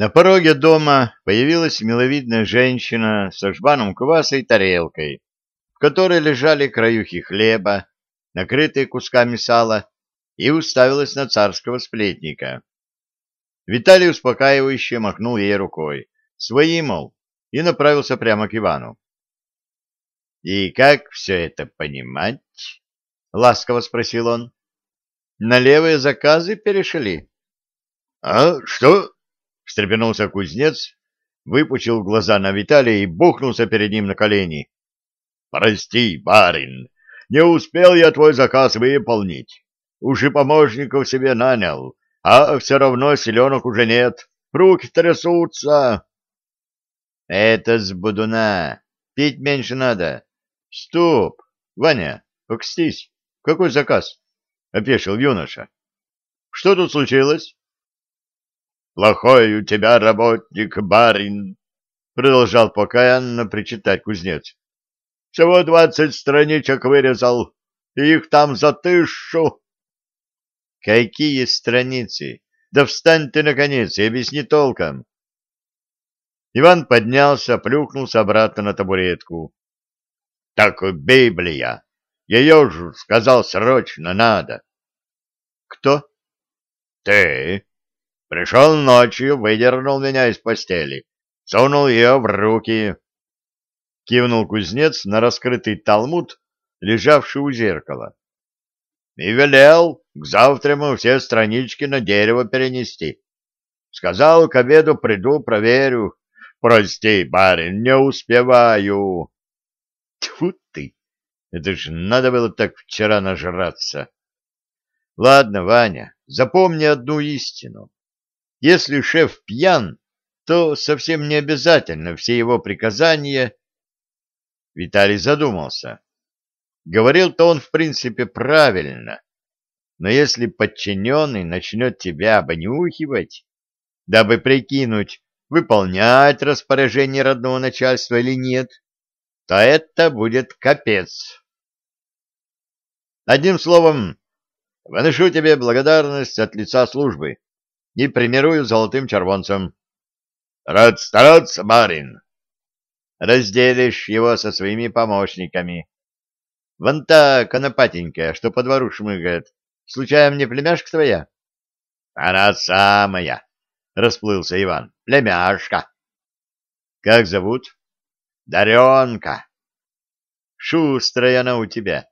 На пороге дома появилась миловидная женщина со жбаном кваса и тарелкой, в которой лежали краюхи хлеба, накрытые кусками сала, и уставилась на царского сплетника. Виталий успокаивающе махнул ей рукой. Свои, мол, и направился прямо к Ивану. — И как все это понимать? — ласково спросил он. — На левые заказы перешли? — А что? Встрепенулся кузнец, выпучил глаза на Виталия и бухнулся перед ним на колени. — Прости, барин, не успел я твой заказ выполнить. Уж и помощников себе нанял, а все равно селенок уже нет. Руки трясутся. — Это с будуна. Пить меньше надо. — Стоп! Ваня, покстись. Какой заказ? — опешил юноша. — Что тут случилось? Плохой у тебя работник, барин, — продолжал покаянно причитать кузнец. — Всего двадцать страничек вырезал, и их там за тысячу. — Какие страницы? Да встань ты, наконец, и объясни толком. Иван поднялся, плюхнулся обратно на табуретку. — Так Библия. Ее же, сказал, срочно надо. — Кто? — Ты. Пришел ночью, выдернул меня из постели, сунул ее в руки. Кивнул кузнец на раскрытый талмуд, лежавший у зеркала. И велел к завтраму все странички на дерево перенести. Сказал, к обеду приду, проверю. Прости, барин, не успеваю. Тьфу ты! Это ж надо было так вчера нажраться. Ладно, Ваня, запомни одну истину. Если шеф пьян, то совсем не обязательно все его приказания... Виталий задумался. Говорил-то он, в принципе, правильно. Но если подчиненный начнет тебя обнюхивать, дабы прикинуть, выполнять распоряжение родного начальства или нет, то это будет капец. Одним словом, выношу тебе благодарность от лица службы и примирую золотым червонцем. — Рад стараться, барин. Разделишь его со своими помощниками. Вон та конопатенькая, что по двору шмыгает, случайно не племяшка твоя? — Она самая, — расплылся Иван. — Племяшка. — Как зовут? — Даренка. — Шустрая она у тебя.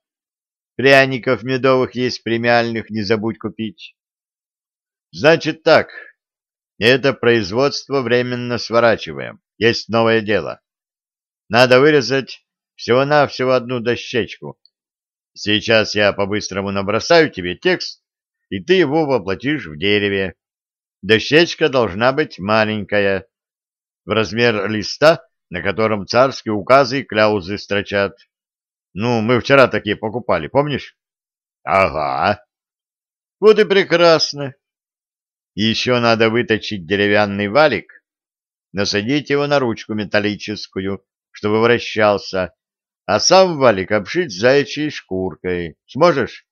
Пряников медовых есть премиальных, не забудь купить. Значит так, это производство временно сворачиваем. Есть новое дело. Надо вырезать всего-навсего одну дощечку. Сейчас я по-быстрому набросаю тебе текст, и ты его воплотишь в дереве. Дощечка должна быть маленькая, в размер листа, на котором царские указы и кляузы строчат. Ну, мы вчера такие покупали, помнишь? Ага. Вот и прекрасно. Еще надо выточить деревянный валик, насадить его на ручку металлическую, чтобы вращался, а сам валик обшить заячьей шкуркой. Сможешь?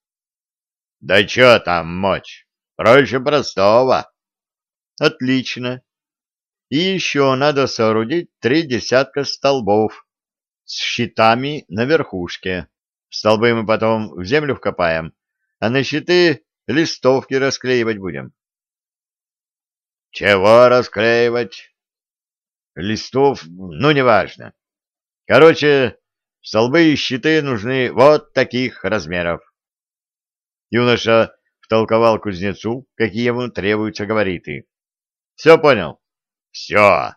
— Да что там мочь? Проще простого. — Отлично. И еще надо соорудить три десятка столбов с щитами на верхушке. Столбы мы потом в землю вкопаем, а на щиты листовки расклеивать будем. Чего расклеивать? Листов, ну, неважно. Короче, столбы и щиты нужны вот таких размеров. Юноша втолковал кузнецу, какие ему требуются габариты. Все понял? Все.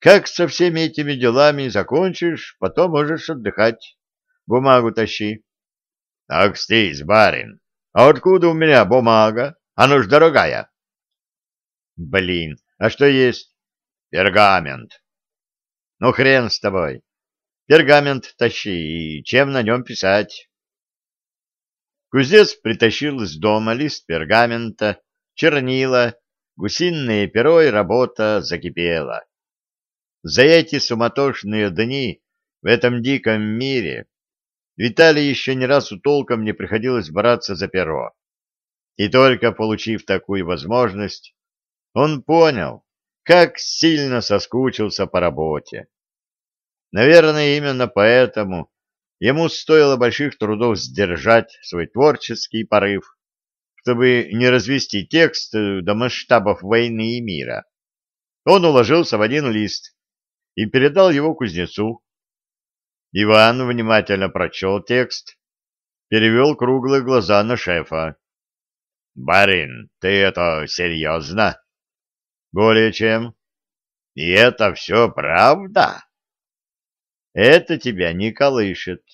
Как со всеми этими делами закончишь, потом можешь отдыхать. Бумагу тащи. Акстись, барин, а откуда у меня бумага? Она ж дорогая. Блин, а что есть? Пергамент. Ну, хрен с тобой. Пергамент тащи, и чем на нем писать? Кузнец притащил из дома лист пергамента, чернила, гусиное перо, и работа закипела. За эти суматошные дни в этом диком мире Виталий еще ни разу толком не приходилось браться за перо. И только получив такую возможность, он понял, как сильно соскучился по работе. Наверное, именно поэтому ему стоило больших трудов сдержать свой творческий порыв, чтобы не развести текст до масштабов войны и мира. Он уложился в один лист и передал его кузнецу. Иван внимательно прочел текст, перевел круглые глаза на шефа. — Барин, ты это серьезно? — Более чем. — И это все правда? — Это тебя не колышет.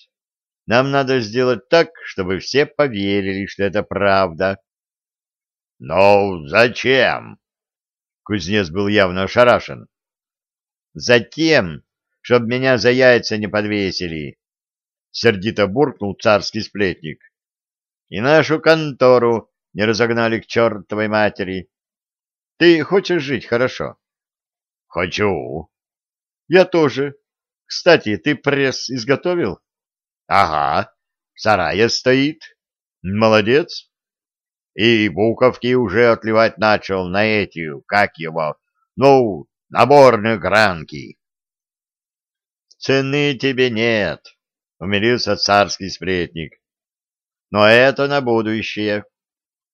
Нам надо сделать так, чтобы все поверили, что это правда. — Ну, зачем? Кузнец был явно ошарашен. — Затем, чтоб меня за яйца не подвесили, — сердито буркнул царский сплетник. — И нашу контору не разогнали к чертовой матери. Ты хочешь жить хорошо? — Хочу. — Я тоже. Кстати, ты пресс изготовил? — Ага, в сарае стоит. — Молодец. И буковки уже отливать начал на эти, как его, ну, наборные гранки. Цены тебе нет, — умилился царский сплетник. Но это на будущее.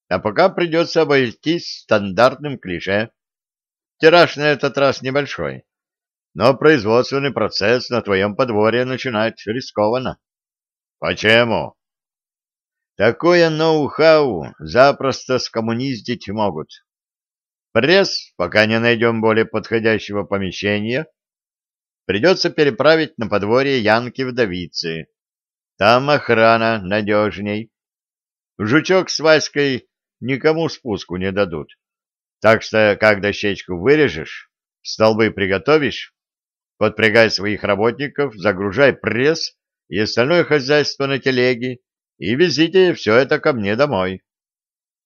А пока придется обойтись стандартным клише. Тираж на этот раз небольшой, но производственный процесс на твоем подворье начинать рискованно. Почему? Такое ноу-хау запросто скоммуниздить могут. Пресс, пока не найдем более подходящего помещения, придется переправить на подворье Янки-вдовицы. Там охрана надежней. Жучок с Васькой никому спуску не дадут. Так что, как дощечку вырежешь, столбы приготовишь, подпрягай своих работников, загружай пресс и остальное хозяйство на телеге, и везите все это ко мне домой.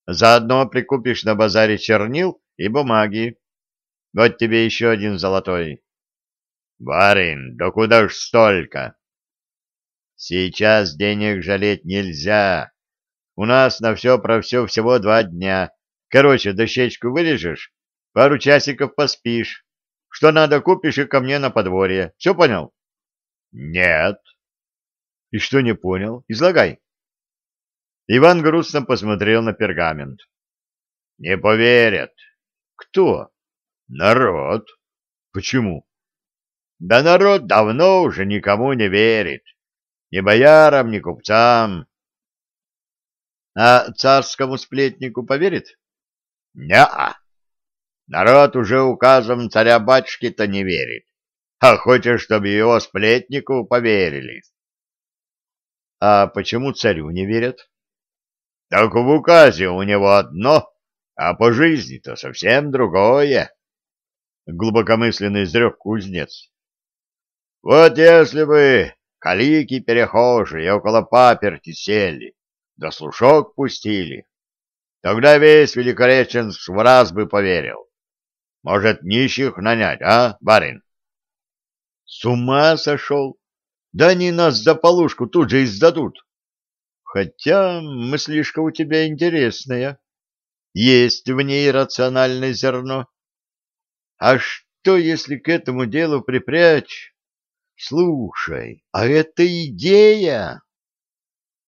Заодно прикупишь на базаре чернил и бумаги. Вот тебе еще один золотой. Барин, да куда ж столько? Сейчас денег жалеть нельзя. У нас на все про все всего два дня. Короче, дощечку вырежешь, пару часиков поспишь. Что надо, купишь и ко мне на подворье. Все понял? Нет. И что не понял? Излагай. Иван грустно посмотрел на пергамент. Не поверят. Кто? Народ. Почему? Да народ давно уже никому не верит. Ни боярам, ни купцам. А царскому сплетнику поверит? Не-а. Народ уже указом царя-батюшки-то не верит. А хочешь, чтобы его сплетнику поверили. А почему царю не верят? Так в указе у него одно, а по жизни-то совсем другое. Глубокомысленный изрек кузнец. Вот если бы калики перехожие около паперти сели, да слушок пустили, тогда весь Великореченск в раз бы поверил. Может, нищих нанять, а, барин? С ума сошел? Да они нас за полушку тут же издадут. Хотя мыслишка у тебя интересная. Есть в ней рациональное зерно. А что, если к этому делу припрячь? Слушай, а это идея!